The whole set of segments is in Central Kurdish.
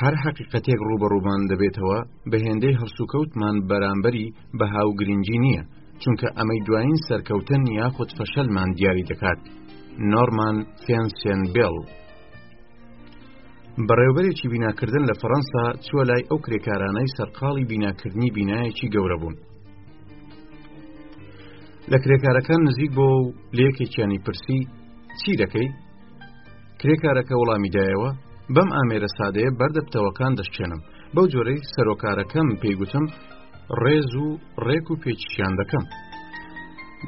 هەر حەقیقەتێک ڕوبەڕووبان دەبێتەوە بە هێندەی هەڵسوکەوتمان بەرامبەری بەها و گرنگی نییە چونکە ئەمەی دوایین سەرکەوتن یاخود فەشەلمان دیاری دەکات نۆرمان فێنسێن بێڵ بەڕێوبەرێکی بیناکردن لە فەڕەنسا چووە لای ئەو کرێکارانەی سەرقاڵی بیناکردنی بینایەکی گەورە بوون لە کرێکارەکان نزیک بۆ و لەیەکێکیانی پرسی چی دەکەی کرێکارەکە وەڵامی دایەوە بەم ئامێرە سادەیە بەردە پتەوەکان دەشکێنم بەو جۆرەی سەرۆکارەکەم پێیگوتم ڕێز و ڕێک و پێچیان دەکەم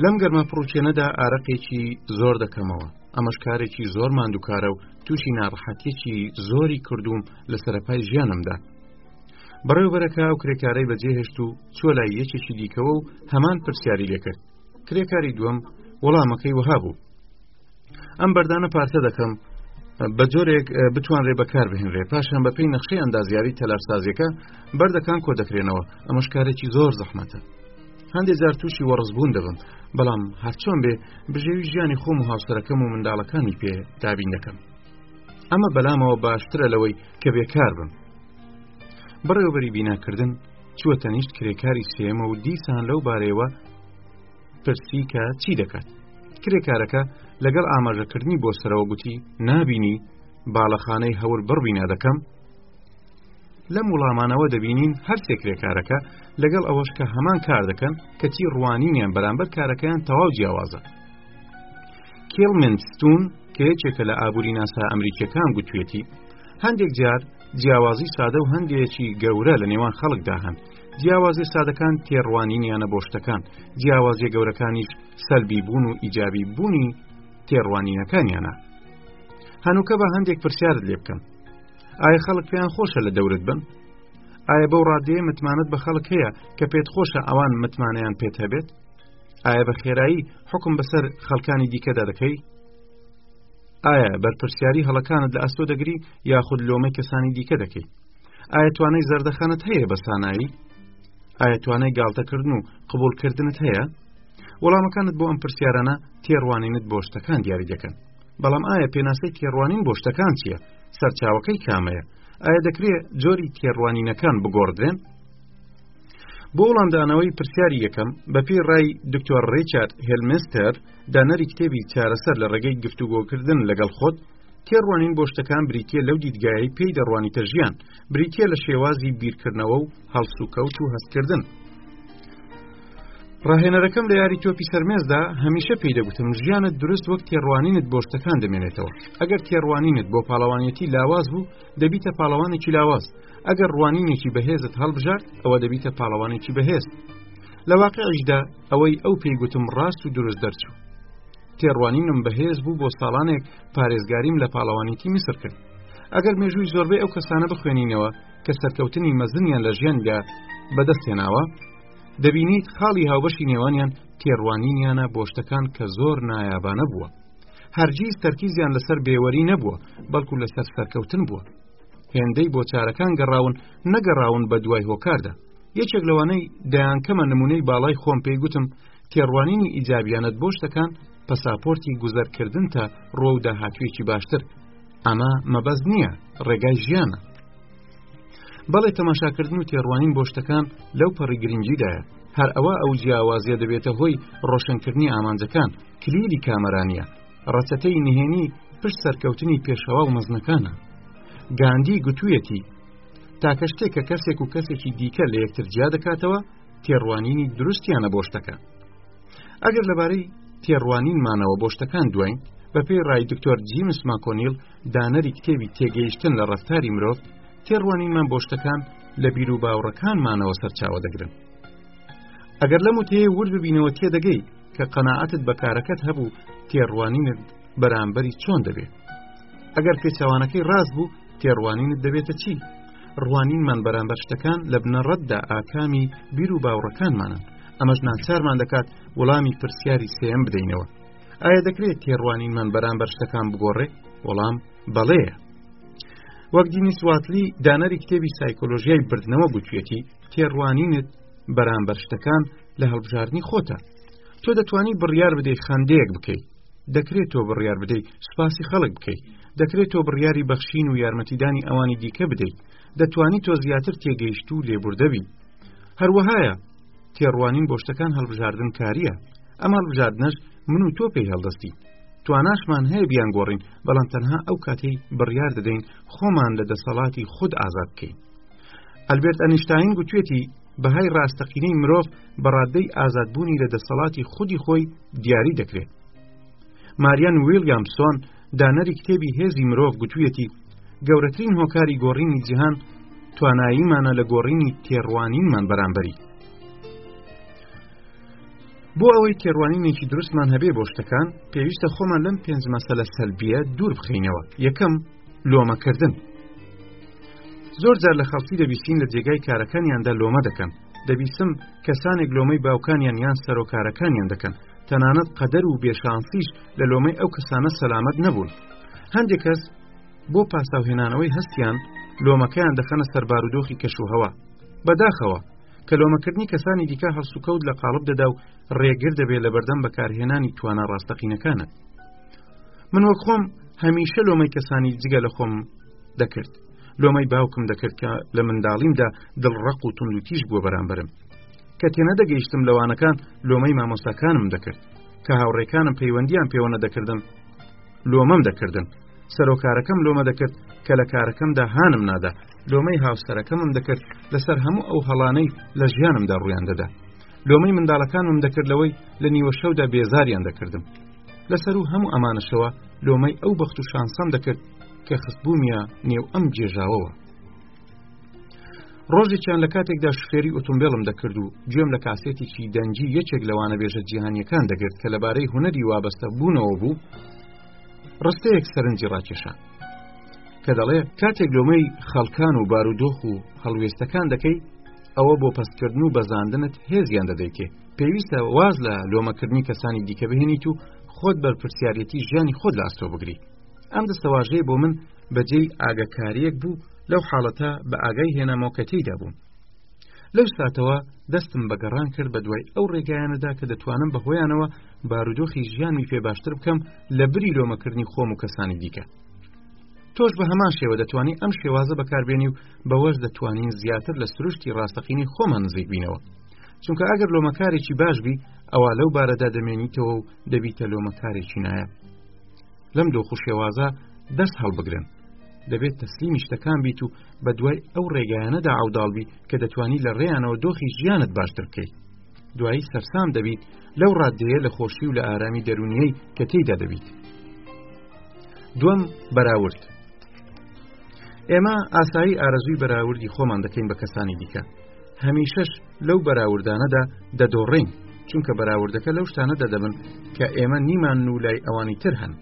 لەم گەرمە پڕوچێنەدا ئارەقێکی زۆر دەکەمەوە ئەمەش کارێکی زۆر ماندووکارە و تووشی ناڕحەتێکی زۆری کردووم لە سەرپای ژیانمدا بەڕێوبەرەکە ئەو کرێکارەی بەجێهێشت و چۆ لای یەکێکی دیکەوە و هەمان پرسیاری لێکرد کرێکاری دووەم وەڵامەکەی وەها بوو ئەم بەردانە پارتە دەکەم بە جۆرێک بتوانرێ بەکار بهێنرێ پاشان بەپی نەخشەی ئەندازیاری تەلارسازیەکە بەردەکان کۆ دەکرێنەوە ئەمەش کارێکی زۆر زەحمەتە هەندێک جار تووشی وەڕزبوون دەبم بەڵام هەرچۆن بێ بژێوی ژیانی خۆم و هاوسەرەکەم و منداڵەکانی پێ دابین دەکەم ئەمە بەلامەوە باشترە لەوەی کە بێکار بم بڕێوبەری بیناکردن چووە تەنیشت کرێکاری سێمە و دیسان لەو بارەیەوە پرسی کە چی دەکات کرێکارەکە لەگەڵ ئاماژەکردنی بۆ سەرەوە گوتی نابینی باڵەخانەی هەور بڕوینا دەکەم لەم وڵامانەوە دەبینین هەرسێ کرێکارەکە لەگەڵ ئەوەش کە هەمان کار دەکەن کەچی ڕوانینیان بەرامبەر کارەکەیان تەواو جیاوازە کێڵمنستون کە یەکێکە لە ئابووری ناسا ئەمریکیەکان گوتوێتی هەندێک جار جیاوازی سادە و هەندێکی گەورە لە نێوان خەڵکدا هەن جیاوازیە سادەکان تێڕوانینیانە بۆ شتەکان جیاوازیە گەورەکانیش سەلبی بوون و ئیجابی بوونی تێڕوانینەکانیانە هەنووکە بە هەندێک پرسیارت لێ بکەم ئایا خەڵک پێیان خۆشە لە دەورت بن ئایا بەو ڕادەیە متمانەت بە خەڵک هەیە کە پێت خۆشە ئەوان متمانیان پێت هەبێت ئایا بە خێرایی حکم بەسەر خەڵکانی دیکەدا دەکەی ئایا بەرپرسیاری هەڵەکانت لە ئەستۆ دەگری یاخود لۆمەی کەسانی دیکە دەکەیت ئایا توانای زەردەخەنت هەیە بە سانایی؟ ئایا توانای گاڵتەکردن و قبولکردنت هەیە؟ وەڵامەکانت بۆ ئەم پرسیارانە تێڕوانینت بۆ شتەکان دیاری دەکەن بەڵام ئایا پێناسەی تێڕوانین بۆ شتەکان چییە سەرچاوەکەی کامەیە ئایا دەکرێت جۆری تێڕوانینەکان بگۆڕدرێن بۆ وڵامدانەوەی پرسیاری یەکەم بەپی ڕای دکتۆر ڕیچارد هێلمستەر دانەری کتێبی چارەسەر لە ڕێگەی گفتوگۆکردن لەگەڵ خۆت تێڕوانین بۆ شتەکان بریتییە لەو دیدگایەی پێی دەڕوانیتە ژیان بریتە لە شێوازی بیرکردنەوە و هەڵسوکەوت و هەستکردن ڕاهێنەرەکەم لە یاری تۆپی سەرمێزدا هەمیشە پێی دەگوتم ژیانت دروست وەک تێڕوانینت بۆ شتەکان دەمێنێتەوە ئەگەر تێڕوانینت بۆ پاڵەوانێتی لاواز بوو دەبیتە پاڵەوانێکی لاواز ئەگەر ڕوانینێکی بەهێزت هەڵبژارد ئەوە دەبیتە پاڵەوانێکی بەهێز لە واقعیشدا ئەوەی ئەو پێی گوتم ڕاست و دروست دەرچوو تێڕوانینم بەهێز بوو بۆ ساڵانێک پارێزگاریم لە پاڵەوانیتی میسر کرد ئەگەر مێژووی زۆربەی ئەو کەسانە بخوێنینەوە کە سەرکەوتنی مەزنیان لە ژیاندا بەدەستێناوە دەبینیت خاڵی هاوبەشی نێوانیان تێڕوانینیانە بۆ شتەکان کە زۆر نایابانە بووە هەرگیز تەرکیزیان لەسەر بێوەری نەبووە بەڵکو لەسەر سەرکەوتن بووە هێندەی بۆ چارەکان گەڕاون نەگەڕاون بە دوای هۆکاردا یەکێک لەوانەی دەیانکەمە نمونەی باڵای خۆم پێی گوتم تێڕوانینی ئیجابیانەت بۆ شتەکان پەساپۆرتی گوزەرکردنتە ڕۆ و داهاتوێکی باشتر ئەمە مەبەز نییە ڕێگای ژیانە بەڵێ تەماشاکردن و تێڕوانین بۆ شتەکان لەو پەڕی گرنگیدایە هەر ئەوە ئەو جیاوازیە دەبێتە هۆی ڕۆشنکردنی ئامانجەکان کلیلی کامەرانە ڕەچەتەی نهێنی پشت سەرکەوتنی پێشەوا و مەزنەکانە گاندی گوتوویەتی تاکە شتێک کە کەسێک و کەسێکی دیکە لە یەکتر جیا دەکاتەوە تێڕوانینی دروستیانە بۆ شتەکان ئەگەر لەبارەی تێڕوانینمانەوە بۆ شتەکان دواین بەپێی ڕای دکتۆر جیمس ماکۆنیل دانەری کتێبی تێگەیشتن لە ڕفتاری مرۆڤ تێڕوانینمان بۆ شتەکان لە بیر و باوڕەکانمانەوە سەرچاوە دەگرن ئەگەر لەم وتەیە ورد ببینەوە تێدەگەی کە قەنەعەتت بە کارەکەت هەبوو تێڕوانینت بەرامبەری چۆن دەبێت ئەگەر پێچوانەکەی ڕاست بوو تێڕوانینت دەبێتە چی؟ ڕوانینمان بەرامبەر شتەکان لە بنەڕەتدا ئاکامی بیر و باوڕەکانمانن ئەمەش ناچارمان دەکات وەڵامی پرسیاری سێم بدەینەوە ئایا دەکرێت تێڕوانینمان بەرامبەر شتەکان بگۆڕێ وەڵام بەڵەیە وەک دینی سواتلی دانەری کتێبی سایکۆلۆژیای بردنەوە گوتوێتی تێڕوانینت بەرامبەر شتەکان لە هەڵبژاردنی خۆتە تۆ دەتوانی بڕیار بدەی خاندەیەک بکەیت دەکرێت تۆ بڕیار بدەیت سوپاسی خەڵک بکەیت دەکرێت تۆ بڕیاری بەخشین و یارمەتیدانی ئەوانی دیکە بدەیت دەتوانی تۆ زیاتر تێگەیشت و لێبوردەبی هەروەهایە تێڕوانین بۆ شتەکان هەڵبژاردن کاریە ئەم هەڵبژاردنەش من و تۆ پێی هەڵدەستی تواناشمان هەیە بیان گۆڕین بەڵام تەنها ئەو کاتەی بڕیار دەدەین خۆمان لە دەسەڵاتی خود ئازاد بکەین ئەلبێرت ئەنیشتین گوتوێتی بەهای ڕاستەقینەی مرۆڤ بە ڕاددەی ئازادبوونی لە دەسەڵاتی خودی خۆی دیاری دەکرێت ماریان ویلیامسۆن دانەری کتێبی هێزی مرۆڤ گوتوویەتی گەورەترین هۆکاری گۆڕینی جیهان تواناییمانە لە گۆڕینی تێڕوانینمان بەرامبەری بۆ ئەوەی تێڕوانینێکی دروستمان هەبێ بۆ شتەکان پێویستە خۆمان لەم پێنج مەسەلە سەلبیە دوور بخینەوە یەکەم لۆمەکردن زۆر جار لە خەڵکی دەبیستین لە جێگای کارەکانیاندا لۆمە دەکەن دەبیسم کەسانێک لۆمەی باوکانیان یان سەرۆکارەکانیان دەکەن تەنانەت قەدەر و بێشانسیش لە لۆمەی ئەو کەسانە سەلامەت نەبوون هەندێک کەس بۆ پاساوهێنانەوەی هەستیان لۆمەکەیان دەخەنە سەربارودۆخی کەشوهەوە بەداخەوە کە لۆمەکردنی کەسانی دیکە هەڵسوکەوت لە قاڵب دەدا و ڕێگر دەبێت لە بەردەم بەکارهێنانی توانا ڕاستەقینەکانت من وەک خۆم هەمیشە لۆمەی کەسانی جگە لە خۆم دەکرد لۆمەی باوکم دەکرد کە لە منداڵیمدا دڵڕق و تونلوتیش بووە بەرامبرم کە تێنە دەگەیشتم لەوانەکان لۆمەی مامۆستاکانم دەکرد کە هاوڕێکانم پەیوەندیان پێوەە دەکردم لۆمەم دەکردن سەرۆکارەکەم لۆمە دەکرد کە لە کارەکەمدا هانم نادا لۆمەی هاوسەرەکەمم دەکرد لەسەر هەموو ئەو هەڵانەی لە ژیانمدا ڕویان دەدا لۆمەی منداڵەکانم دەکرد لەوەی لە نیوەشەودا بێزاریان دەکردم لەسەر و هەموو ئەمانەشەوە لۆمەی ئەو بەخت و شانسەم دەکرد کە خستبوومیە نێو ئەم گێژاوەوە ڕۆژێکیان لە کاتێکدا شفێری ئۆتۆمبیلم دەکرد و گوێم لە کاسێتێکی دەنگی یەکێک لەوانە بێژە جیهانیەکان دەگرت کە لەبارەی هوەری وابەستە بوونەوە بوو ڕستەیەک سەرنجی ڕاکێشان کە دەڵێ کاتێک لۆمەی خەڵکان و بارودۆخ و هەڵوێستەکان دەکەی ئەوە بۆ پستکردن و بەزاندنت هێزیان دەدەیتێ پێویستە واز لە لۆمەکردنی کەسانی دیکە بهێنیت و خۆت بەرپرسیارەتی ژیانی خۆت لە ئاستۆ بگری ئەم دەستەواژەیە بۆ من بەجێی ئاگەکاریەک بوو لەو حاڵەتە بە ئاگای هێنامەوە کە تێیدا بووم لەو ساتەوە دەستم بە گەڕان کرد بە دوای ئەو ڕێگایانەدا کە دەتوانم بە هۆیانەوە بارودۆخی ژیانمی پێ باشتر بکەم لە بری لۆمەکردنی خۆم و کەسانی دیکە تۆش بە هەمان شێوە دەتوانانی ئەم شێوازە بەکاربێنی و بەوەش دەتوانین زیاتر لە سروشتی ڕاستەقینی خۆمان نزیک بینەوە چونکە ئەگەر لۆمەکارێکی باش بی ئەوە لەو بارەدا دەمێنیتەوە و دەبیتە لۆمەکارێکی نایە لەم دۆخ و شێوازە دەست هەڵبگرن دەبێت تەسلیمی شتەکان بیت و بە دوای ئەو ڕێگایانەدا ئاوداڵبی کە دەتوانی لە ڕێیانەوە دۆخی ژیانت باشتر بکەیت دوایی سەرسام دەبیت لەو ڕادەیە لە خۆشی و لە ئارامی دەرونیەی کە تێیدا دەبیت دوم بەراورد ئێمە ئاسایی ئارەزوی بەراوردی خۆمان دەکەین بە کەسانی دیکە هەمیشەش لەو بەراوردانەدا دەدۆڕین چونکە بەراوردەکە لەو شتانە دەدەبن کە ئێمە نیمان و لای ئەوانی تر هەن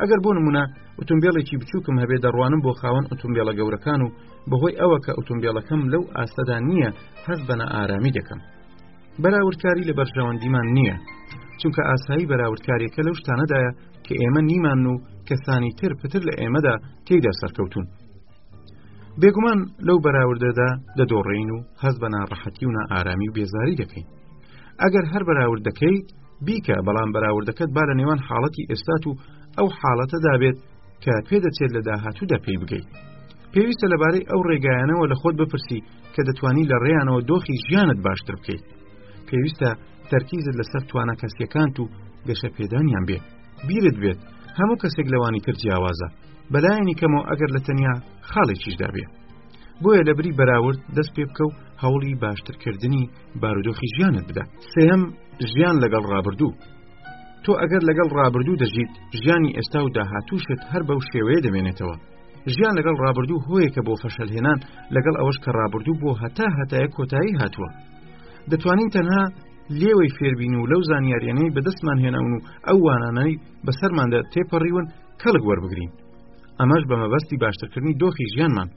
ئەگەر بۆ نمونە ئۆتۆمبیلێکی بچووکم هەبێ دەڕوانم بۆ خاوەن ئۆتۆمبیلە گەورەکان و بەهۆی ئەوە کە ئۆتۆمبیلەکەم لەو ئاستەدا نییە هەز بەە ئارامی دەکەم بەراوردکاری لە بەرژەوەندیمان نییە چونکە ئاسایی بەراوردکاریەکە لەو شتانەدایە کە ئێمە نیمان و کەسانی تر پتر لە ئێمەدا تێدا سەرکەوتون بێگومان لەو بەراوردەدا دەدۆڕین و هەست بە ناڕەحەتی و نائارامی و بێزاری دەکەین ئەگەر هەر بەراورد دەکەیت بیکە بەڵام بەراوردەکەت با لە نێوان حاڵەتی ئێستات و ئەو حاڵەتە دابێت کە پێ دەچێت لە داهاتوو دەپی بگەیت پێویستە لەبارەی ئەو ڕێگایانەوە لە خۆت بپرسی کە دەتوانی لە ڕێیانەوە دۆخی ژیانت باشتر بکەیت پێویستە تەرکیزت لەسەر توانە کەسیەکانت و گەشە پێدانیان بێت بیرت بێت هەموو کەسێک لەوانی تر جیاوازە بەلایەنی کەمەوە ئەگەر لە تەنیا خاڵێکیشدا بێ بۆیە لە بری بەراورد دەست پێ بکە و هەوڵی باشترکردنی بارودۆخی ژیانت بدە سێم ژیان لەگەڵ ڕابردوو تۆ ئەگەر لەگەڵ ڕابردوو دەژیت ژیانی ئێستا و داهاتووشت هەر بەو شێوەیە دەمێنێتەوە ژیان لەگەڵ ڕابردوو هۆیەکە بۆ فەشەلهێنان لەگەڵ ئەوەش کە ڕابردوو بۆ هەتا هەتایە کۆتایی هاتووە دەتوانین تەنها لێوەی فێربین و لەو زانیاریانەی بەدەستمان هێناون و ئەو وانانەی بەسەرماندا تێپەڕیون کەڵک وەربگرین ئەمەش بە مەبەستی باشترکردنی دۆخی ژیانمان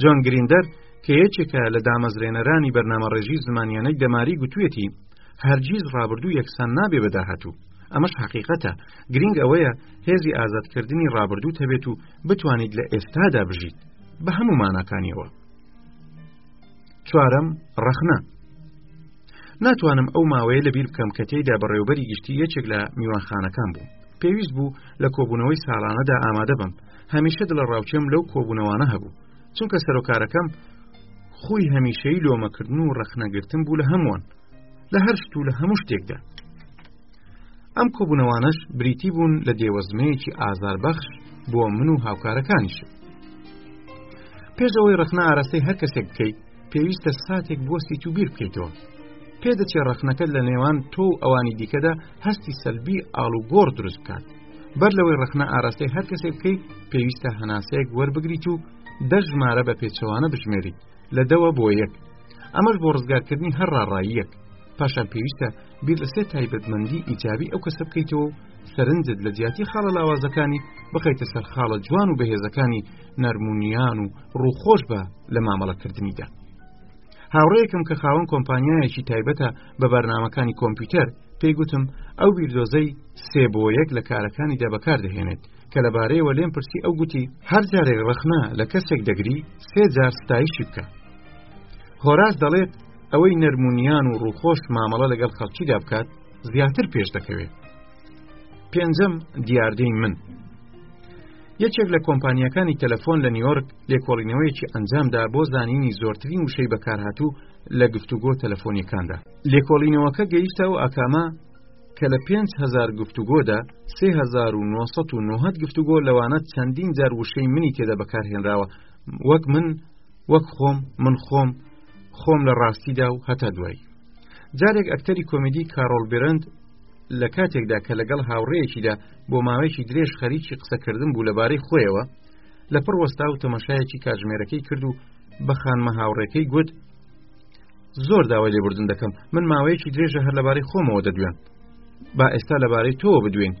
جۆن گریندەر کە یەکێکە لە دامەزرێنەرانی بەرنامە ڕێژی زمانیانەی دەماری گوتوێتی هەرگیز ڕابردوو یەکسان نابێ بەداهاتوو ئەمەش حقیقەتە گرنگ ئەوەیە هێزی ئازادکردنی ڕابردوو تەبێت و بتوانیت لە ئێستادا بژیت بە هەموو ماناکانیەوە چوارم ڕەخنە ناتوانم ئەو ماوەیە لەبیر بکەم کە تێیدا بەڕێوبەری گشتی یەکێک لە میوانخانەکان بوو پێویست بوو لە کۆبوونەوەی ساڵانەدا ئامادە بم هەمیشە دڵە ڕاوچێم لەو کۆبوونەوانە هەبوو چونکە سەرۆکارەکەم خۆی هەمیشەی لۆمەکردن و ڕەخنەگرتن بوو لە هەمووان لە هەر شت و لە هەموو شتێکدا ئەم کۆبوونەوانەش بریتی بوون لە دێوەزمەیەکی ئازاربەخش بۆ من و هاوکارەکانیش پێشەوەی ڕخنا ئارەستەی هەر کەسێک بکەیت پێویستە ساتێک بۆ سیت و بیر بکەیتەوە پێدەچێ ڕخنەکەت لە نێوان تۆ و ئەوانی دیکەدا هەستی سەلبی ئاڵوگۆڕ دروست بکات بەر لەوەی ڕخنە ئاراستەی هەر کەسێک بکەیت پێویستە هەناسەیەک وەربگریت و دە ژمارە بە پێچەوانە بژمێریت لە دەوە بۆ یەک ئەمەش بۆ ڕزگارکردنی هەر ڕاڕاییەک پاشان پێویستە بیر لە سێ تایبەتمەندی ئیجابی ئەو کەسە بکەیتەوە و سەرنجت لە جیاتی خاڵە لاوازەکانی بخیتە سەر خاڵە جوان و بەهێزەکانی نەرمونیان و ڕووخۆش بە لە مامەڵەکردنیدا هاوڕێکم کە خاوەن کۆمپانیایەکی تایبەتە بە بەرنمەکانی کۆمپیوتەر پێی گوتم ئەو بیردۆزەی سێ بۆ یەک لە کارەکانیدا بەکاردەهێنێت کە لەبارەیەوە لێم پرسی ئەو گوتی هەر جارێک ڕخنا لە کەسێک دەگری سێ جار ستایشی بکە هۆراز دەڵێت ئەوەی نەرمونیان و ڕووخۆش مامەڵە لەگەڵ خەڵکیدا بکات زیاتر پێش دەکەوێت پێنجەم دیاردەی من یەکێک لە کۆمپانیەکانی تەلەفۆن لە نیویۆرک لێکۆڵینەوەیەکی ئەنجامدا بۆ زانینی زۆرترین وشەی بەکارهاتوو لە گفتوگۆ تەلەفۆنیەکاندا لێکۆڵینەوەکە گەیشتە و ئاکامە کە لە 5هزار گفتوگۆدا 1990 گفتوگۆ لەوانە چەندین جار وشەی منی تێدا بەکارهێنراوە وەک من وەک خۆم من خۆم خۆم لە ڕاستیدا و هەتا دوایی جارێک ئەکتەری کۆمیدی کارۆل برند لە کاتێکدا کە لەگەڵ هاوڕەیەکیدا بۆ ماوەیەکی درێژ خەریکی قسەکردن بوو لەبارەی خۆیەوە لە پڕ وەستا و تەمەشایەکی کاتژمێرەکەی کرد و بە خانمە هاوڕێکەی گوت زۆر داوای لێبوردن دەکەم من ماوەیەکی درێژە هەر لەبارەی خۆمەوە دەدوێن با ئێستا لەبارەی تۆوە بدوێن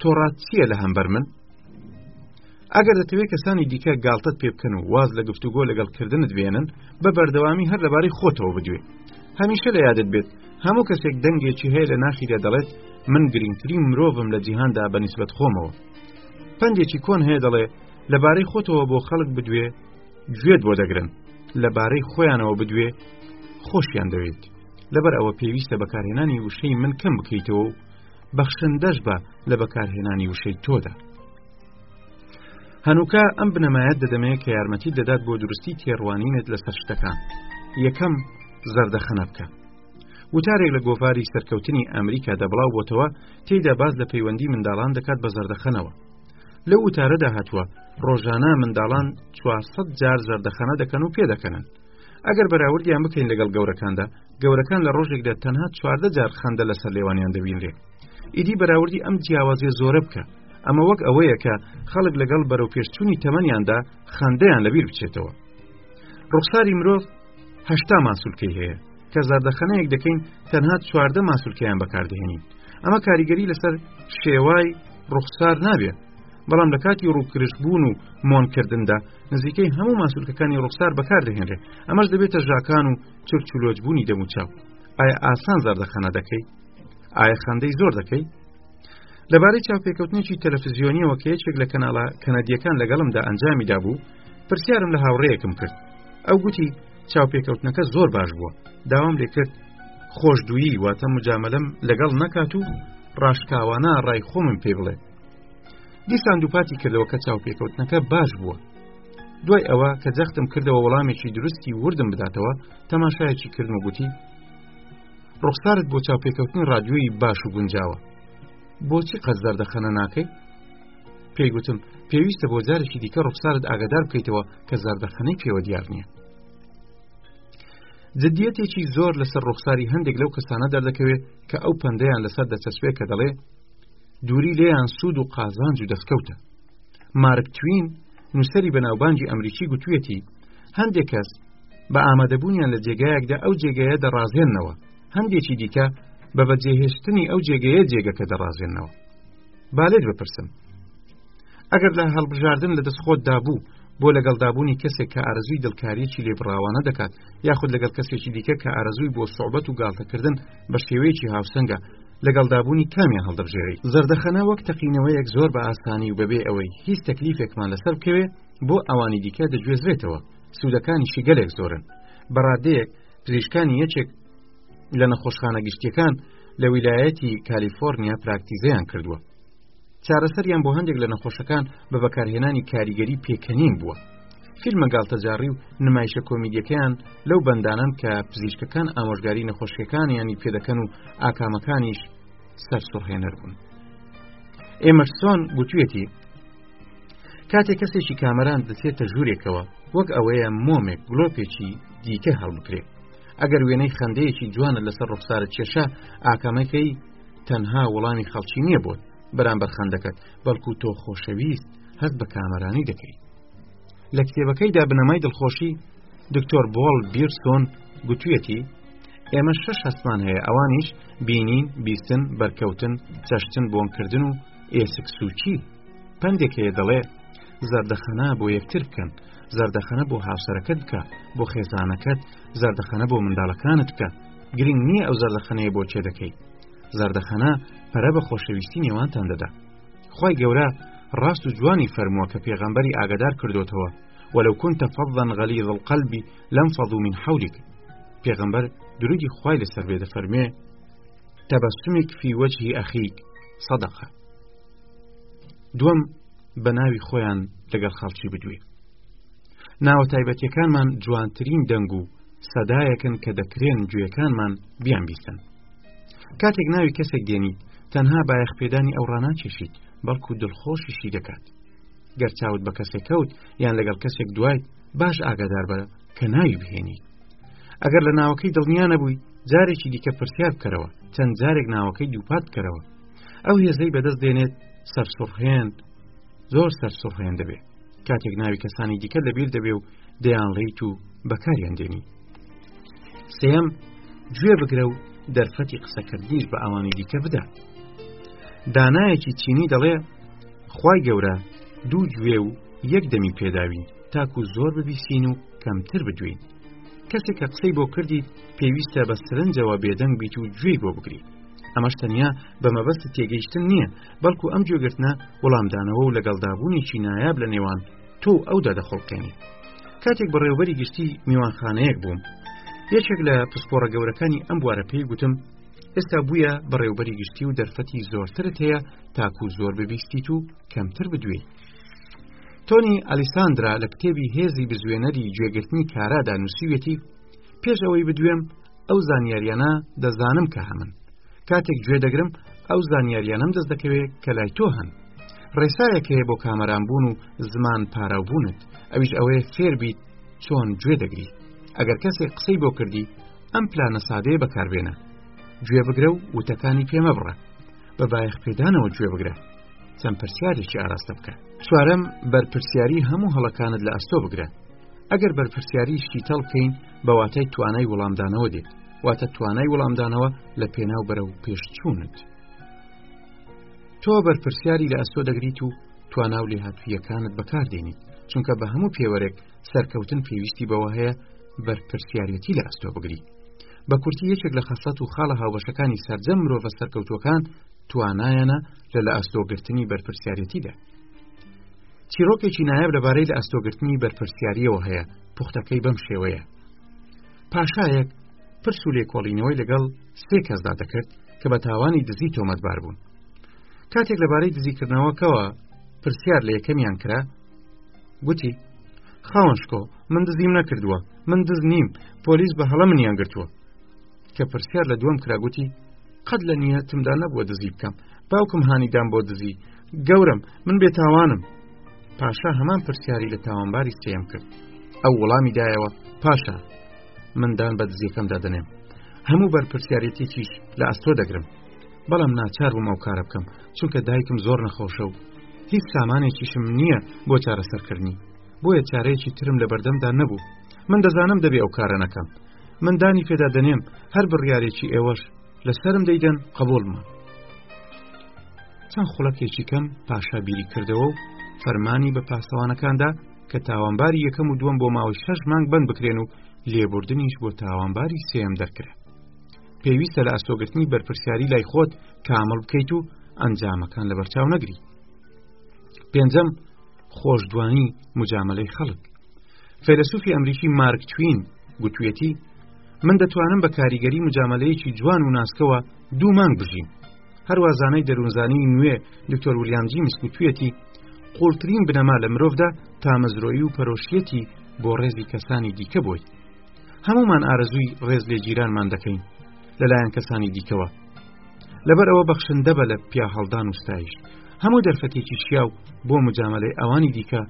تۆ ڕات چییە لە هەمبەر من ئەگەر دەتەوێت کەسانی دیکە گاڵتت پێ بکەن و واز لە گفتوگۆ لەگەڵ کردنت بێنن بە بەردەوامی هەر لەبارەی خۆتەوە بدوێ هەمیشە لە یادت بێت هەموو کەسێک دەنگێکی هەیە لە ناخیدا دەڵێت من گرنگترین مرۆڤم لە جیهاندا بە نسبت خۆمەوە پندێکی کۆن هەیە دەڵێ لەبارەی خۆتەوە بۆ خەڵک بدوێ گوێت بۆ دەگرن لەبارەی خۆیانەوە بدوێ خۆشیان دەوێت لەبەر ئەوە پێویستە بەکارهێنانی وشەی من کەم بکەیتەوە و بەخشندەش بە لە بەکارهێنانی وشەی تۆدا هەنووکە ئەم بنەمایەت دەدەمێ کە یارمەتی دەدات بۆ دروستی تێڕوانینت لەسەر شتەکان یەکەم زەردەخەنە بکە وتارێک لە گۆڤاری سەرکەوتنی ئەمریکادا بڵاو بۆتەوە تێیدا باز لە پەیوەندی منداڵان دەکات بە زەردەخەنەوە لەو وتارەدا هاتووە ڕۆژانە منداڵان 400 جار زەردەخەنە دەکەن و پێدەکەنن ئەگەر بەراوردیان بکەین لەگەڵ گەورەکاندا گەورەکان لە ڕۆژێکدا تەنها چواردە جار خەندە لەسەر لێوانیان دەبینرێ ئیدی بەراوردی ئەم جیاوازیە زۆرە بکە ئەمە وەک ئەوەیە کە خەڵک لەگەڵ بەرەوپێشچوونی تەمەنیاندا خەندەیان لەبیر بچێتەوە ڕوخساری مرۆڤ هەشتا ماسولکەی هەیە کە زاردەخەنەیەک دەکەین تەنها چواردە ماسولکەیان بەکاردهێنین ئەمە کاریگەری لەسەر شێوای ڕوخسار نابێت بەڵام لە کاتی ڕووکرش بوون و مۆنکردندا نزیکەی هەموو ماسولکەکانی ڕوخسار بەکاردەهێنرێت ئەمەش دەبێتە ژاکان و چرچلۆج بوونی دەموچاو ئایا ئاسان زاردەخەنە دەکەی ئایا خەندەی زۆر دەکەی لەبارەی چاپێکەوتنێکی تەلەفزیۆنیەوە کە یەکێک لە کەناڵە کەنەدیەکان لەگەڵمدا ئەنجامی دابوو پرسیارم لە هاوڕەیەکم کرد ئەو گوتی چاوپێکەوتنەکە زۆر باش بووە داوام لێ کرد خۆشدوویی واتە مجاملم لەگەڵ نەکات و ڕاشکاوانە ڕای خۆمم پێ بڵێ دیسان دووپاتی کردەوە کە چاوپێکەوتنەکە باش بووە دوای ئەوە کە جەختم کردەوە وەڵامێکی دروستی وردم بداتەوە تەماشایەکی کردن و گوتی ڕوخسارت بۆ چاوپێکەوتنی رادیۆی باش و گونجاوە بۆچی قەز دەردەخەنە ناکەی پێی گوتم پێویستە بۆ جارێکی دیکە ڕوخسارت ئاگادار بکەیتەوە کە زاردەخەنەی پێوە دیار نییە جددیەتێکی زۆر لەسەر ڕوخساری هەندێک لەو کەسانە دەردەکەوێت کە ئەو پندەیان لەسەر دەچەسپێ کە دەڵێ دووری لێیان سوود و قازانج و دەستکەوتە مارک توین نووسری بەناوبانگی ئەمریکی گوتوێتی هەندێک کەس بە ئامادەبوونیان لە جێگایەکدا ئەو جێگەیە دەڕازێنەوە هەندێکی دیکە بە بەجێهێشتنی ئەو جێگەیە جێگەکە دەڕازێنەوە با لێت بپرسم ئەگەر لە هەڵبژاردن لە دەست خۆت دابوو بۆ لەگەڵدابوونی کەسێک کە ئارزوی دڵکاریی لێبڕاوانە دەکات یاخود لەگەڵ کەسێکی دیکە کە ئارزوی بۆ سوعبەت و گاڵتەکردن بە شێوەیەکی هاوسەنگە لەگەڵدابوونی کامیان هەڵدەبژێری زەردەخەنە وەک تەقینەوەیەک زۆر بە ئاسانی و بەبێ ئەوەی هیچ تەکلیفێکمان لەسەر بکەوێ بۆ ئەوانی دیکە دەگوێزرێتەوە سوودەکانیشی گەلێک زۆرن بەڕادەیەک پزیشکانی یەکێک لە نەخۆشخانە گشتیەکان لە ویلایەتی کالیفۆرنیا پراکتیزیان کردووە چارەسەریان بۆ هەندێک لە نەخۆشەکان بە بەکارهێنانی کاریگەری پێکەنین بووە فیلمە گالتەجاڕی و نمایشە کۆمیدیەکەیان لەو بەندانن کە پزیشکەکان ئامۆژگاری نەخۆشیەکانیانی پێدەکەن و ئاکامەکانیش سەرسوڕهێنەر بوون ئێمەرسۆن گوتوێتی کاتێک کەسێکی کامەران دەچێتە ژوورێکەوە وەک ئەوەیە مۆمێک گلۆپێکی دیکە هەڵبکرێت ئەگەر وێنەی خەندەیەکی جوانە لەسەر ڕوخسارت کێشە ئاکامەکەی تەنها وەڵامی خەڵکی نییە بۆت بەرامبەر خەندەکەت بەڵکو تۆ خۆشەویست هەست بە کامەرانی دەکەیت لە کتێبەکەیدا بنەمای دڵخۆشی دکتۆر بۆڵ بیرسۆن گوتویەتی ئێمە شەش هەستمان هەیە ئەوانیش بینین بیستن بەرکەوتن چەشتن بۆنکردن و ئێسک سوچی پندێک هەیە دەڵێ زەردەخەنا بۆ یەکتر بکەن زەردەخەنە بۆ هاوسەرەکەت بکە بۆ خێزانەکەت زەردەخەنە بۆ منداڵەکانت بکە گرنگ نییە ئەو زەردەخەنەیە بۆ چێ دەکەیت زەردەخەنە پەرە بە خۆشەویستی نێوانتان دەدا خی گەورە ڕاست و جوانی فەرمووە کە پێغەمبەری ئاگدار کردوتەوە ولو كنت فظا غليظ القلب لم فضوا من حولك پێغەمبەر درودی خی لەسەر بێ دەفەرمێ تەبەسمێک فی وەجهی ئەخیک سەدەقە دوم بە ناوی خۆیان لەگەڵ خەڵکی بدوێ ناوە تایبەتیەکانمان جوانترین دەنگ و سەدایەکن کە دەکرێن گوێەکانمان بیان بیستن کاتێک ناوی کەسێک دێنیت تەنها بایەخ پێدانی ئەو ڕناکێشیت بەڵکو دڵخۆشیشی دەکات گەر چاوت بە کەسێک کەوت یان لەگەڵ کەسێک دوایت باش ئاگادار بە کە ناوی بهێنیت ئەگەر لە ناوەکەی دڵنیانە بووی جارێکی دیکە پرسیار بکەرەوە چەند جارێک ناوەکەی دووپات بکەرەوە ئەو هێزەی بەدەست دێنێت سەرسوڕهێن زۆر سەرسوڕهێن دەبێت کاتێک ناوی کەسانی دیکە لەبیر دەبێ و دەیان ڕیت و بەکاریان دێنی سێم گوێ بگرە و دەرفەتی قسەکردنیش بە ئەوانی دیکە بدە دانایەکی چینی دەڵێ خی گەورە دوو گوێ و یەک دەمی پێداوین تاکو زۆر ببیسین و کەمتر بدوین کەسێک کە قسەی بۆ کردیت پێویستە بە سرنجەوە بێدەنگ بیت و گوێی بۆ بگری ئەمەش تەنیا بە مەبەست تێگەیشتن نییە بەڵکو ئەم جێگرتنە وەڵامدانەوە و لەگەڵدابوونێکی نایاب لە نێوان تۆ ئەودا دەخڵقێنی کاتێک بەڕێوبەری گشتی میوانخانەیەک بووم یەکێک لە پسپۆڕە گەورەکانی ئەم بوارە پێی گوتم ئێستا بووە بەڕێوبەری گشتی و دەرفەتی زۆرترت هەیە تاکو زۆر ببیستیت و کەمتر بدوێیت تۆنی ئەلیساندرا لە کتێبی هێزی بزوێنەری گوێگرتنی کارادا نووسیوێتی پێش ئەوەی بدوێم ئەو زانیاریانە دەزانم کە هەمن کاتێک گوێ دەگرم ئەو زانیاریانم دەست دەکەوێت کە لای تۆ هەن ڕێسایەک هەیە بۆ کامەران بوون و زمان پاراوبوونت ئەویش ئەوەیە فێربیت چۆن گوێ دەگری ئەگەر کەسێک قسەی بۆ کردی ئەم پلانە سادەیە بەکاربێنە گوێ بگرە و وتەکانی پێمە بڕە بە بایەخ پێدانەوە گوێ بگرە چەند پرسیارێکی ئاراستە بکە چوارەم بەرپرسیاری هەموو هەڵەکانت لە ئەستۆ بگرە ئەگەر بەرپرسیاری شیتەڵ بکەین بەواتای توانای وەڵامدانەوە دێت واتە توانای وەڵامدانەوە لە پێناو بەرە و پێشچوونت تۆ بەرپرسیاری لە ئەستۆ دەگریت و تواناو لێهاتویەکانت بەکاردێنیت چونکە بە هەموو پێوەرێک سەرکەوتن پێویستی بەوە هەیە بەرپرسیارەتی لە ئەستۆ بگری بە کورتی یەکێک لە خەسەت و خاڵە هاوبەشەکانی سرجەم مرۆڤە سەرکەوتوەکان توانایانە لە لە ئەستۆگرتنی بەرپرسیارەتیدا چیرۆکێکی نایب لەبارەی لە ئەستۆگرتنی بەرپرسیاریەوە هەیە پوختەکەی بەم شێوەیە پاشایەک پرس و لێکۆڵینەوەی لەگەڵ سێ کەسدا دەکرد کە بە تاوانی دزی تۆمەتبار بوون کاتێک لەبارەی دزیکردنەوەکەوە پرسیار لە یەکەمیان کرا گوتی خاوەنشکۆ من دزیم نەکردووە من دز نیم پۆلیس بە هەڵە منیان گرتووە کە پرسیار لە دووەم کرا گوتی قەت لە نیەتمدا نەبووە دزی بکەم باوکم هانیدام بۆ دزی گەورم من بێتاوانم پاشا هەمان پرسیاری لە تاوانباری سێم کرد ئەو وڵامی دایەوە پاشا مندان بە دزیەکەم دادنێم هەموو بەرپرسیارەتێکیش لە ئەستۆ دەگرم بەڵام ناچار بووم ئەو کارە بکەم چونکە دایکم زۆر نەخۆشە و هیچ سامانێکیشم نییە بۆ چارەسەرکردنی بۆیە چارەیەکی ترم لە بەردەمدا نەبوو من دەزانم دەبێ ئەو کارە نەکەم من دانی پێدا دەنێم هەر بڕیارێکی ئێوەش لە سرم دەیدەن قبولمە چەند خولەکێکی کەم پاشا بیری کردەوە و فەرمانی بە پاسەوانەکاندا کە تاوانباری یەکەم و دووەم بۆ ماوەی شەش مانگ بند بکرێن و لێبوردنیش بۆ تاوانباری سێم دەرکرێ پێویستە لە ئەستۆگرتنی بەرپرسیاری لای خۆت کامل بکەیت و ئەنجامەکان لە بەرچاو نەگری پێنجەم خۆشدوانی مجاملەی خەڵک فەیلەسوفی ئەمریکی مارک توین گوتوێتی من دەتوانم بە کاریگەری مجاملەیەکی جوان و ناسکەوە دوو مانگ بژیم هەروازانەی دەروونزانی نوێ دکتۆر ولیام جیمس گوتوێتی قوڵترین بنەما لە مرۆڤدا تامەزرۆیی و پەرۆشیەتی بۆ ڕێزی کەسانی دیکە بۆی هەمومان ئارەزووی ڕێز لێ جیرانمان دەکەین لەلایەن کەسانی دیکەوە لەبەر ئەوە بەخشندە بە لە پیا هەڵدان وستایش هەموو دەرفەتێکی شیاو بۆ مجاملەی ئەوانی دیکە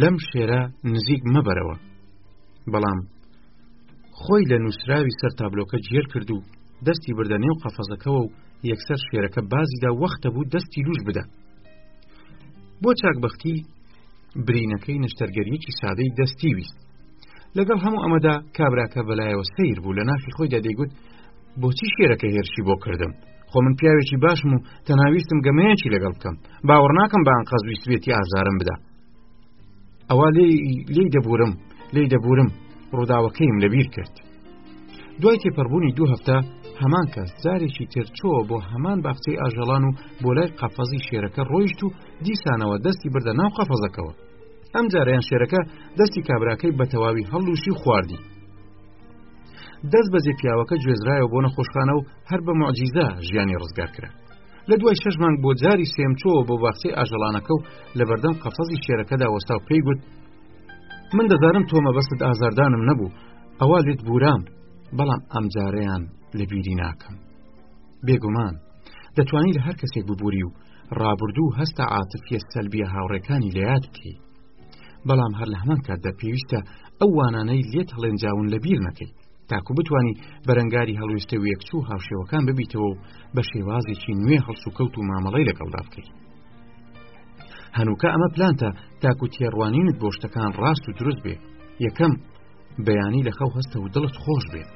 لەم شێرە نزیک مەبەرەوە بەڵام خۆی لە نووسراوی سەر تابلۆکە جێر کرد و دەستی بردە نێو قەفەزەکەەوە و یەکسەر شێرەکە بازیدا وەختە بوو دەستی لوش بدە بۆ چاکبختی برینەکەی نشتەرگەریەکی سادەی دەستی ویست لەگەڵ هەموو ئەمەدا کابراکە بەلایەوە سیر بوو لە ناخی خۆیدا دەیگوت بۆچی شێرەکە هێرشی بۆ کردم خۆ من پیاوێکی باشم و تەناویستم گەمەیەکی لەگەڵ بکەم باوەڕ ناکەم بە ئەنقەز ویستێتی ئازارم بدا ئەوە لی دەبورم لی دەبورم ڕووداوەکەیم لەبیر کرد دوای تێپەڕبوونی دوو هەفتە هەمان کەس جارێکی تێرچۆوە بۆ هەمان باخچەی ئاژەڵان و بۆ لای قەفەزی شێرەکە ڕۆیشت و دیسانەوە دەستی بردە ناو قەفەزەکەەوە ئەم جاریان شێرەکە دەستی کابراکەی بە تەواوی هەڵلوشی خواردی دەست بەجێ پیاوەکە گوێزرایەوە بۆ نەخۆشخانە و هەر بە معجیزە ژیانی ڕزگار کرا لە دوای شەش مانگ بۆ جاری سێم چۆوە بۆ باخچەی ئاژەڵانەکە و لە بەردەم قەفەزی شێرەکەدا وەستا و پێی گوت من دەزانم تۆ مەبەستت ئازاردانم نەبوو ئەوە لێت بورام بەڵام ئەم جارەیان لە بیری ناکەم بێگومان دەتوانی لە هەر کەسێک ببووری و ڕابردوو هەستە عاتفیە سەلبیە هاوڕێکانی لە یاد بکەیت بەڵام هەر لە هەمان کاتدا پێویستە ئەو وانانەی لێت هەڵێنجاون لە بیر نەکەیت تاکو بتانی بەرەنگاری هەڵوێستە وێکچوو و هاوشێوەکان ببیتەوە و بە شێوازێکی نوێ هەڵسوکەوت و مامەڵی لەگەڵدا بکەیت هەنووکە ئەمە پلانتە تاکو تێڕوانینت بۆ شتەکان ڕاست و دروست بێ یەکەم بەیانی لە خەو هەستە و دڵت خۆش بێت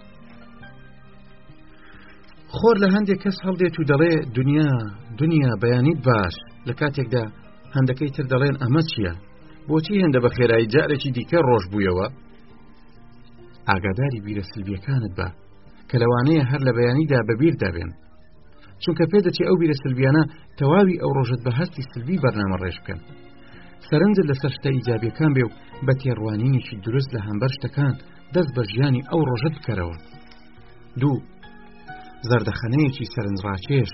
خۆر لە هەندێک کەس هەڵدێت و دەڵێ دنیا دنیا بەیانیت باش لە کاتێکدا هەندەکەی تر دەڵێن ئەمە چییە بۆچی هێندە بە خێرایی جارێکی دیکە ڕۆژ بوویەوە ئاگاداری بیرە سلبیەکانت بە کە لەوانەیە هەر لە بەیانیدا بەبیر دابێن چونکە پێ دەچێ ئەو بیرە سلبیانە تەواوی ئەو ڕۆژت بە هەستی سلبی بەرنامە ڕێژ بکەن سەرنج لە سەرشتە ئیجابیەکان بێ و بە تێڕوانینێکی دروست لە هەمبەر شتەکان دەست بە ژیانی ئەو ڕۆژت بکەرەوە دوو زەردەخەنەیەکی سەرنجڕاکێش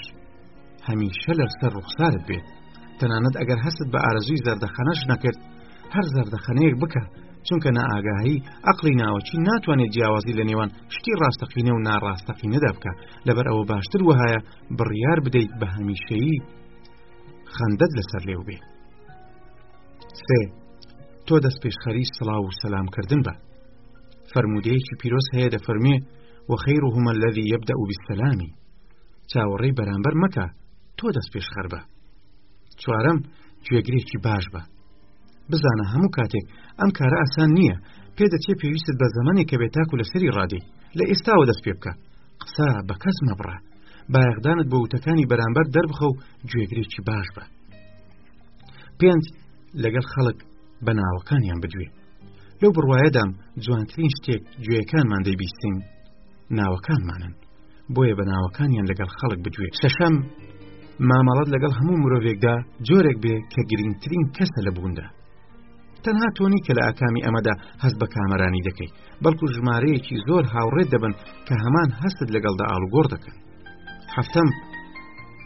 هەمیشە لەسەر ڕوخسارت بێت تەنانەت ئەگەر هەستت بە ئارەزووی زەردەخەنەش نەکرد هەر زەردەخەنەیەک بکە چونکە نائاگاهی ئەقلی ناوەچی ناتوانێت جیاوازی لە نێوان شتی ڕاستەقینە و ناڕاستەقینەدا بکە لەبەر ئەوە باشتر وهایە بڕیار بدەیت بە هەمیشەیی خەندەت لەسەر لێو بێ سێ تۆ دەست پێشخەری سڵاو و سەلامکردن بە فرموودەیەکی پیرۆز هەیە دەفەرمێ وخيرهما الذي يبدأ بالسلام چاوەڕێی بەرامبەر مەکە تۆ دەست پێشخەر بە چوارەم گوێگرێکی باش بە بزانە هەموو کاتێک ئەم کارە ئاسان نییە پێدەچێ پێویستت بە زەمانێک کە بێت تاکو لەسەری ڕادەی لە ئێستاوە دەست پێ بکە قسە بە کەس مەبڕە بایەخدانت بۆ وتەکانی بەرامبەر دەربخە و گوێگرێکی باش بە پێنج لەگەڵ خەڵک بە ناوەکانیان بدوێ لەو بڕواایەدام جوانترین شتێک گوێەکانمان دەیبیستین ناوەکانمانن بۆیە بە ناوەکانیان لەگەڵ خەڵک بدوێ شەشەم مامەڵەت لەگەڵ هەموو مرۆڤێکدا جۆرێک بێ کە گرنگترین کەسە لە بووندا تەنها تۆنی کە لە ئاکامی ئەمەدا هەست بە کامەرانی دەکەیت بەڵکو ژمارەیەکی زۆر هاوڕێت دەبن کە هەمان هەستت لەگەڵدا ئاڵوگۆڕ دەکەن هەفتم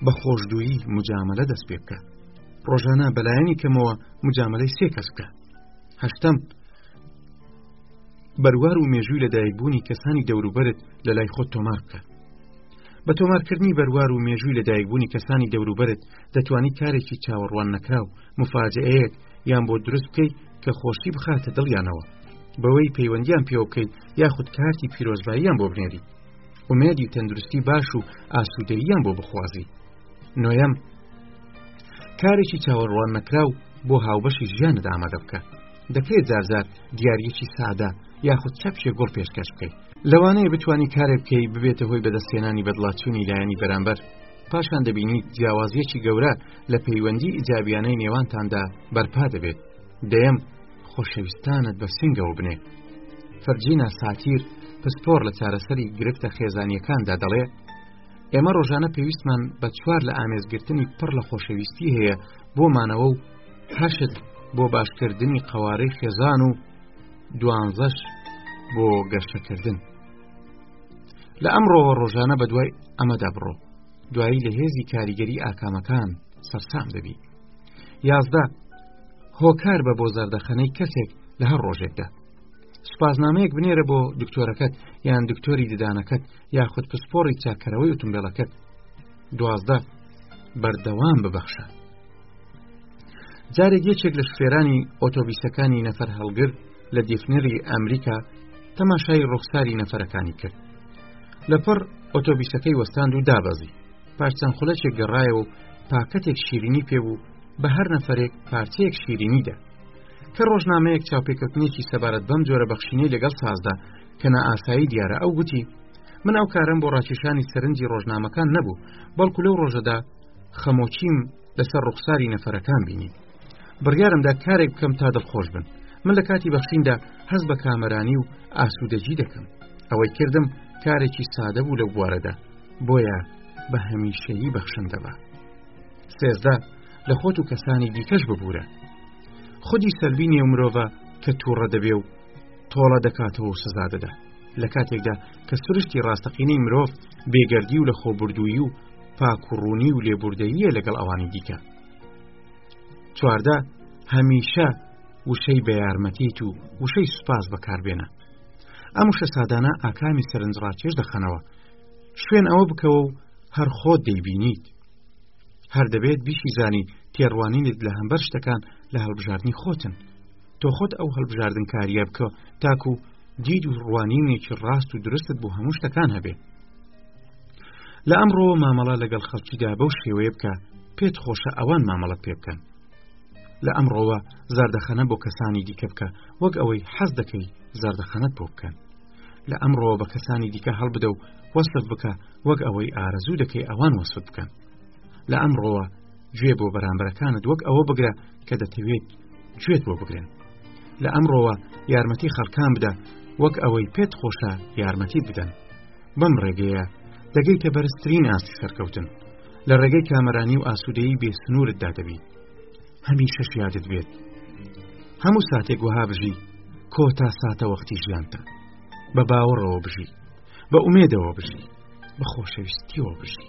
بە خۆشدوویی مجاملە دەست پێ بکە ڕۆژانە بەلایەنی کەمەوە مجاملەی سێ کەس بکە هەشتم بەروار و مێژووی لەدایکبوونی کەسانی دەوروبەرت لە لای خۆت تۆمار بکە بە تۆمارکردنی بەروار و مێژووی لەدایکبوونی کەسانی دەوروبەرت دەتوانی کارێکی چاوەڕوان نەکراو مفاجەیەک یان بۆ دروست بکەیت کە خۆشی بخاتە دڵیانەوە بەوەی پەیوەندیان پێوە بکەیت یاخود کارتی پیرۆزباییان بۆ بنێری ئومێدی تەندروستی باش و ئاسوودەییان بۆ بخوازی نۆیەم کارێکی چاوەڕوان نەکراو بۆ هاوبەشی ژیانت ئامادە بکە دەکرێت جارجار دیارگیی سادە یاخود چەپشێ گوڵ پێشکەش بکەیت لەوانەیە بتانی کارێ بکەی ببێتە هۆی بەدەستێنانی بەدڵاچوونی لایەنی بەرامبەر پاشان دەبینیت جیاوازیەکی گەورە لە پەیوەندی ئیجابیانەی نێوانتاندا بەرپا دەبێت دەیەم خۆشەویستانت بە سنگەوە بنێ فەرجینا ساتیر پسپۆر لە چارەسەری گرفتە خێزانیەکاندا دەڵێ ئێمە ڕۆژانە پێویستمان بە چوار لە ئامێزگرتنی پڕ لە خۆشەویستی هەیە بۆ مانەوە و هەشت بۆ باشکردنی قەوارەی خێزان و دوانزەش بۆ گەشەکردن لە ئەمڕۆوە ڕۆژانە بە دوای ئەمەدا بڕۆ دوایی لە هێزی کاریگەری ئاکامەکان سەرسام دەبی یازدە هۆکار بە بۆ زەردەخەنەی کەسێک لە هەر ڕۆژێکدا سپاسنامەیەک بنێرە بۆ دکتۆرەکەت یان دکتۆری ددانەکەت یاخود پسپۆڕی چاکەرەوەی ئۆتمبیلەکەت دوازدە بەردەوام ببەخشە جارێک یەکێک لە شفێرانی ئۆتۆبیسەکانی نەفەر هەڵگر لە دیفنری ئەمریکا تەماشای ڕوخساری نەفەرەکانی کرد لەپڕ ئۆتۆبیسەکەی وەستاند و دابەزی پارچەند خولەکێک گەڕایە و پاکەتێک شیرینی پێبوو بە هەر نەفرێک پارچەیەک شیرینیدا کە ڕۆژنامەیەک چاپێکەوتنێکی سەبارەت بەم جۆرە بەخشینەی لەگەڵ سازدا کە نائاسایی دیارە ئەو گوتی من ئەو کارم بۆ ڕاکێشانی سەرنجی ڕۆژنامەکان نەبوو بەڵکو لەو ڕۆژەدا خەمۆچیم لەسەر ڕوخساری نەفەرەکان بینین بڕیارمدا کارێک بکەم تا دڵخۆش بن من لە کاتی بەخشیندا هەز بە کامەرانی و ئاسوودەجی دەکەم ئەوەی کردم کارێکی سادە بوو لە بوارەدا بۆیە بە هەمیشەیی بەخشندەوە سێزدە لە خۆت و کەسانی دیکەش ببوورە خودی سەلبی نێو مرۆڤە کە تووڕە دەبێ و تۆڵە دەکاتەوە و سزا دەدا لە کاتێکدا کە سروشتی ڕاستەقینەی مرۆڤ بێگەردی و لە خۆبردووی و پاکوڕوونی و لێبوردەییە لەگەڵ ئەوانی دیکە چواردە هەمیشە وشەی بە یارمەتیت و وشەی سوپاس بەکاربێنە ئەم وشە سادانە ئاکامی سەرنجڕاکێش دەخەنەوە شوێن ئەوە بکەوە و هەر خۆت دەیبینیت هەر دەبێت بیشی زانی تێڕوانینت لە هەمبەر شتەکان لە هەڵبژاردننی خۆتن تۆ خۆت ئەو هەڵبژاردن کاریە بکە تاکو دید و ڕوانینێکی ڕاست و درستت بۆ هەموو شتەکان هەبێ لە ئەمڕۆ مامەڵە لەگەڵ خەڵکیدا بەو شێوەیە بکە پێت خۆشە ئەوان مامەڵت پێ بکەن لە ئەمڕۆوە زاردەخەنە بۆ کەسانی دیکە بکە وەک ئەوەی حەز دەکەی زاردەخەنەت بۆ بکەن لە ئەمڕۆ بە کەسانی دیکە هەڵبدە و وەسف بکە وەک ئەوەی ئارەزوو دەکەی ئەوان وەسف بکەن لە ئەمڕۆوە گوێ بۆ بەرامبەرەکانت وەک ئەوە بگرە کە دەتەوێت گوێت بۆ بگرن لە ئەمڕۆوە یارمەتی خەڵکان بدە وەک ئەوەی پێت خۆشە یارمەتی بدەن بەم ڕێگەیە دەگەیتە بەرزترین ئاستی سەرکەوتن لە ڕێگەی کامەرانی و ئاسوودەیی بێ سنوورتدا دەبی هەمی شەش یادت بێت هەموو ساتێک وەها بژی کۆ تا ساتە وەختی ژیانتە بە باوەڕەوە بژی بە ئومێدەوە بژی بە خۆشەویستیەوە بژی